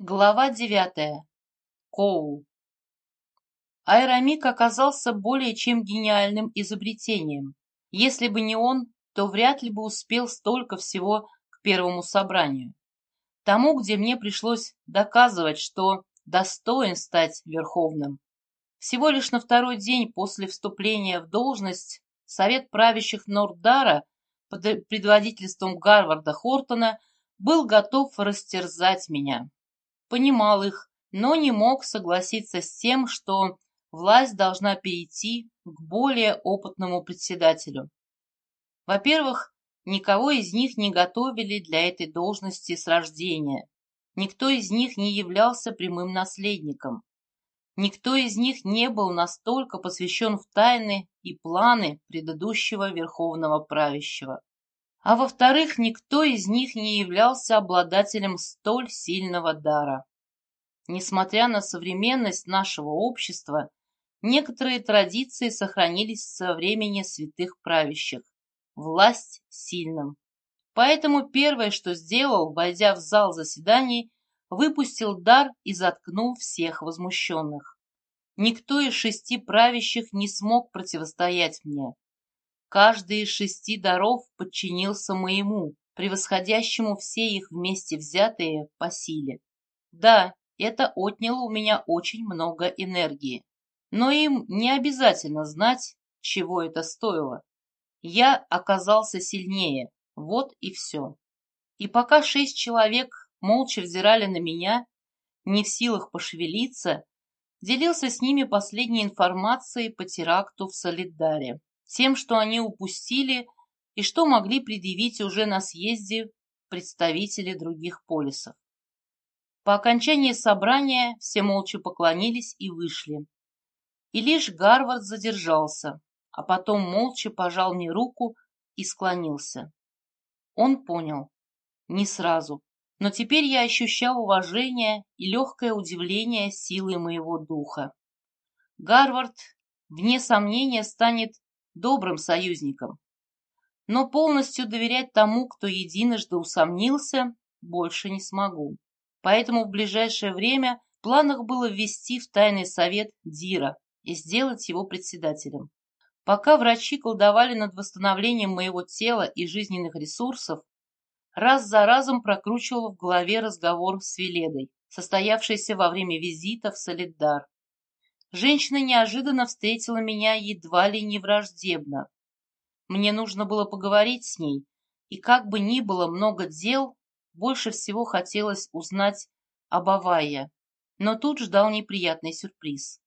Глава девятая. Коул. Аэромик оказался более чем гениальным изобретением. Если бы не он, то вряд ли бы успел столько всего к первому собранию. Тому, где мне пришлось доказывать, что достоин стать верховным. Всего лишь на второй день после вступления в должность Совет правящих Нордара под предводительством Гарварда Хортона был готов растерзать меня понимал их, но не мог согласиться с тем, что власть должна перейти к более опытному председателю. Во-первых, никого из них не готовили для этой должности с рождения. Никто из них не являлся прямым наследником. Никто из них не был настолько посвящен в тайны и планы предыдущего верховного правящего. А во-вторых, никто из них не являлся обладателем столь сильного дара. Несмотря на современность нашего общества, некоторые традиции сохранились со времени святых правящих. Власть сильным. Поэтому первое, что сделал, войдя в зал заседаний, выпустил дар и заткнул всех возмущенных. Никто из шести правящих не смог противостоять мне. Каждый из шести даров подчинился моему, превосходящему все их вместе взятые по силе. Да, это отняло у меня очень много энергии. Но им не обязательно знать, чего это стоило. Я оказался сильнее, вот и все. И пока шесть человек молча взирали на меня, не в силах пошевелиться, делился с ними последней информацией по теракту в Солидаре тем, что они упустили и что могли предъявить уже на съезде представители других полисов. По окончании собрания все молча поклонились и вышли. И лишь Гарвард задержался, а потом молча пожал мне руку и склонился. Он понял. Не сразу. Но теперь я ощущал уважение и легкое удивление силой моего духа. Гарвард, вне сомнения, станет добрым союзником. Но полностью доверять тому, кто единожды усомнился, больше не смогу. Поэтому в ближайшее время в планах было ввести в тайный совет Дира и сделать его председателем. Пока врачи колдовали над восстановлением моего тела и жизненных ресурсов, раз за разом прокручивал в голове разговор с Веледой, состоявшийся во время визита в Солидар. Женщина неожиданно встретила меня едва ли не враждебно. Мне нужно было поговорить с ней, и как бы ни было много дел, больше всего хотелось узнать об Авайе, но тут ждал неприятный сюрприз.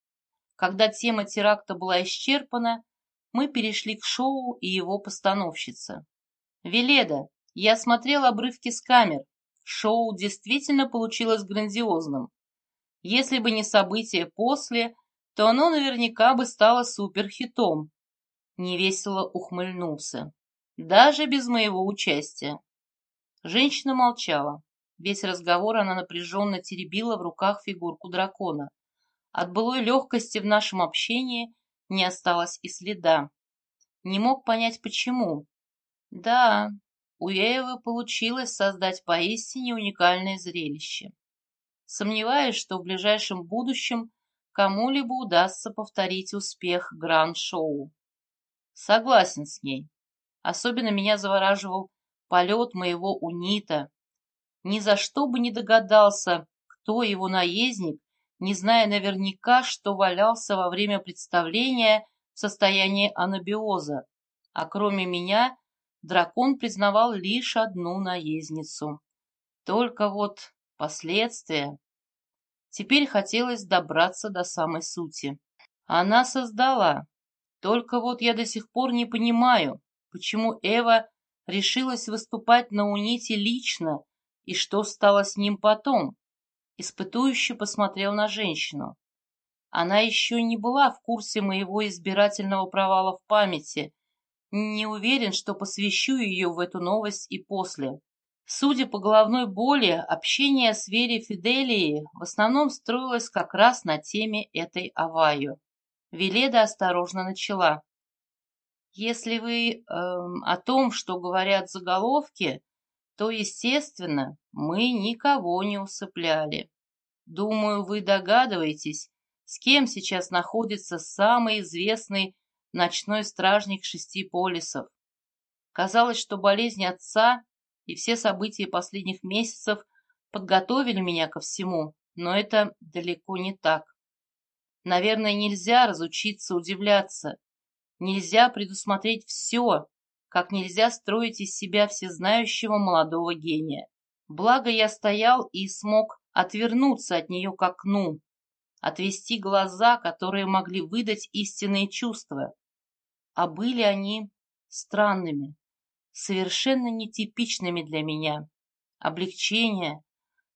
Когда тема теракта была исчерпана, мы перешли к шоу и его постановщице. «Веледа, я смотрел обрывки с камер. Шоу действительно получилось грандиозным. Если бы не события после, то оно наверняка бы стало суперхитом. Невесело ухмыльнулся. Даже без моего участия. Женщина молчала. Весь разговор она напряженно теребила в руках фигурку дракона. От былой легкости в нашем общении не осталось и следа. Не мог понять, почему. Да, у Эвы получилось создать поистине уникальное зрелище. Сомневаюсь, что в ближайшем будущем кому-либо удастся повторить успех Гранд-шоу. Согласен с ней. Особенно меня завораживал полет моего унита. Ни за что бы не догадался, кто его наездник, не зная наверняка, что валялся во время представления в состоянии анабиоза. А кроме меня, дракон признавал лишь одну наездницу. Только вот последствия... Теперь хотелось добраться до самой сути. Она создала. Только вот я до сих пор не понимаю, почему Эва решилась выступать на Уните лично и что стало с ним потом. Испытующе посмотрел на женщину. Она еще не была в курсе моего избирательного провала в памяти. Не уверен, что посвящу ее в эту новость и после. Судя по головной боли, общение с Верой Фиделией в основном строилось как раз на теме этой аваю. Веледа осторожно начала. Если вы э, о том, что говорят заголовки, то, естественно, мы никого не усыпляли. Думаю, вы догадываетесь, с кем сейчас находится самый известный ночной стражник шести полисов. Казалось, что болезнь отца и все события последних месяцев подготовили меня ко всему, но это далеко не так. Наверное, нельзя разучиться удивляться. Нельзя предусмотреть все, как нельзя строить из себя всезнающего молодого гения. Благо я стоял и смог отвернуться от нее к окну, отвести глаза, которые могли выдать истинные чувства. А были они странными, совершенно нетипичными для меня. Облегчение,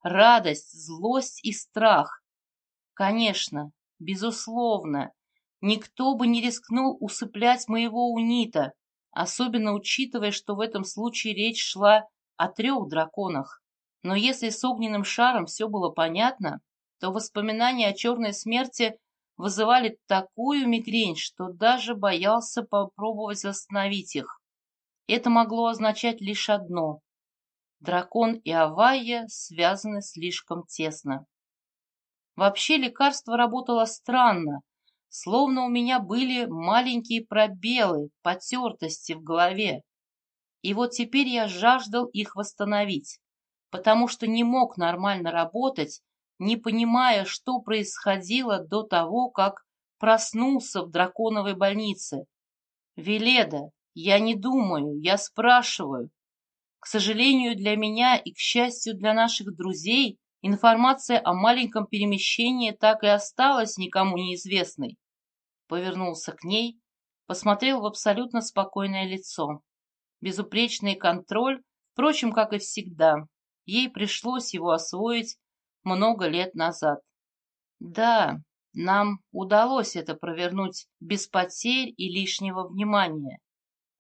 радость, злость и страх. Конечно, безусловно, никто бы не рискнул усыплять моего унита, особенно учитывая, что в этом случае речь шла о трех драконах. Но если с огненным шаром все было понятно, то воспоминания о черной смерти вызывали такую мигрень, что даже боялся попробовать остановить их. Это могло означать лишь одно. Дракон и Авайя связаны слишком тесно. Вообще лекарство работало странно, словно у меня были маленькие пробелы, потертости в голове. И вот теперь я жаждал их восстановить потому что не мог нормально работать, не понимая, что происходило до того, как проснулся в драконовой больнице. Веледа, я не думаю, я спрашиваю. К сожалению для меня и к счастью для наших друзей, информация о маленьком перемещении так и осталась никому неизвестной. Повернулся к ней, посмотрел в абсолютно спокойное лицо. Безупречный контроль, впрочем, как и всегда, Ей пришлось его освоить много лет назад. Да, нам удалось это провернуть без потерь и лишнего внимания.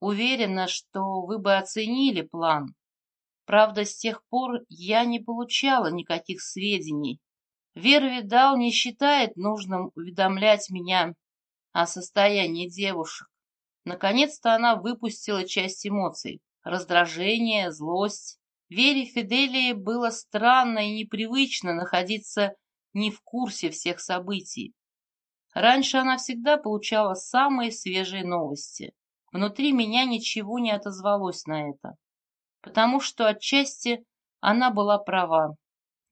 Уверена, что вы бы оценили план. Правда, с тех пор я не получала никаких сведений. Вера Видал не считает нужным уведомлять меня о состоянии девушек. Наконец-то она выпустила часть эмоций. Раздражение, злость, Вере Фиделии было странно и непривычно находиться не в курсе всех событий. Раньше она всегда получала самые свежие новости. Внутри меня ничего не отозвалось на это, потому что отчасти она была права.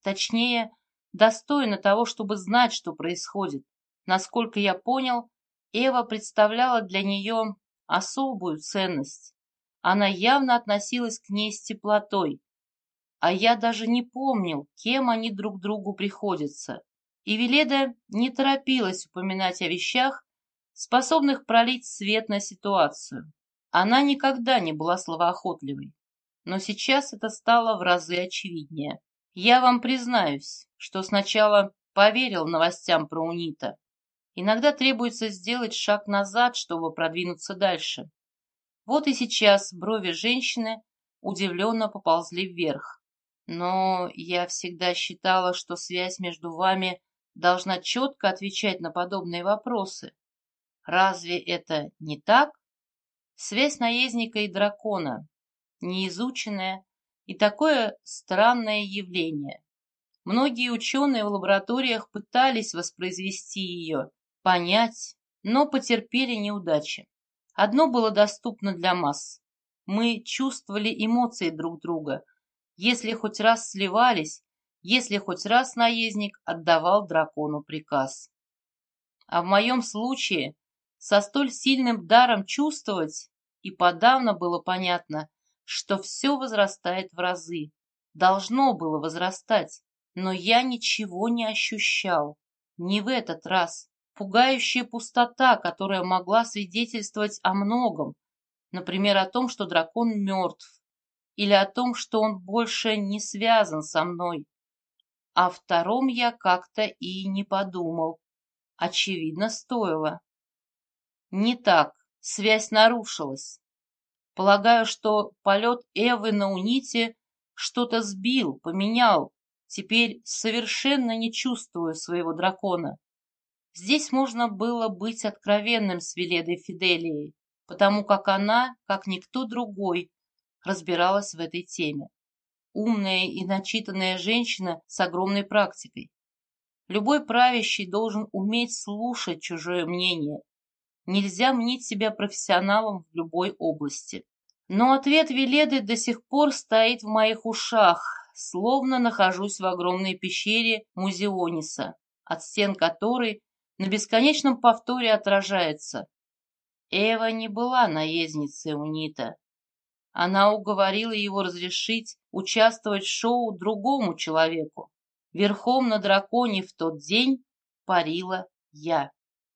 Точнее, достойна того, чтобы знать, что происходит. Насколько я понял, Эва представляла для нее особую ценность. Она явно относилась к ней с теплотой, а я даже не помнил, кем они друг другу приходятся. И Веледа не торопилась упоминать о вещах, способных пролить свет на ситуацию. Она никогда не была словоохотливой, но сейчас это стало в разы очевиднее. Я вам признаюсь, что сначала поверил новостям про Унита. Иногда требуется сделать шаг назад, чтобы продвинуться дальше. Вот и сейчас брови женщины удивленно поползли вверх. Но я всегда считала, что связь между вами должна четко отвечать на подобные вопросы. Разве это не так? Связь наездника и дракона, неизученное и такое странное явление. Многие ученые в лабораториях пытались воспроизвести ее, понять, но потерпели неудачи. Одно было доступно для масс. Мы чувствовали эмоции друг друга, если хоть раз сливались, если хоть раз наездник отдавал дракону приказ. А в моем случае со столь сильным даром чувствовать и подавно было понятно, что все возрастает в разы. Должно было возрастать, но я ничего не ощущал. Не в этот раз. Пугающая пустота, которая могла свидетельствовать о многом. Например, о том, что дракон мертв, или о том, что он больше не связан со мной. О втором я как-то и не подумал. Очевидно, стоило. Не так, связь нарушилась. Полагаю, что полет Эвы на Уните что-то сбил, поменял. Теперь совершенно не чувствую своего дракона. Здесь можно было быть откровенным с Веледой Фиделией, потому как она, как никто другой, разбиралась в этой теме. Умная и начитанная женщина с огромной практикой. Любой правящий должен уметь слушать чужое мнение. Нельзя мнить себя профессионалом в любой области. Но ответ Веледы до сих пор стоит в моих ушах, словно нахожусь в огромной пещере Музеониса, от стен которой на бесконечном повторе отражается. Эва не была наездницей Унита. Она уговорила его разрешить участвовать в шоу другому человеку. Верхом на драконе в тот день парила я.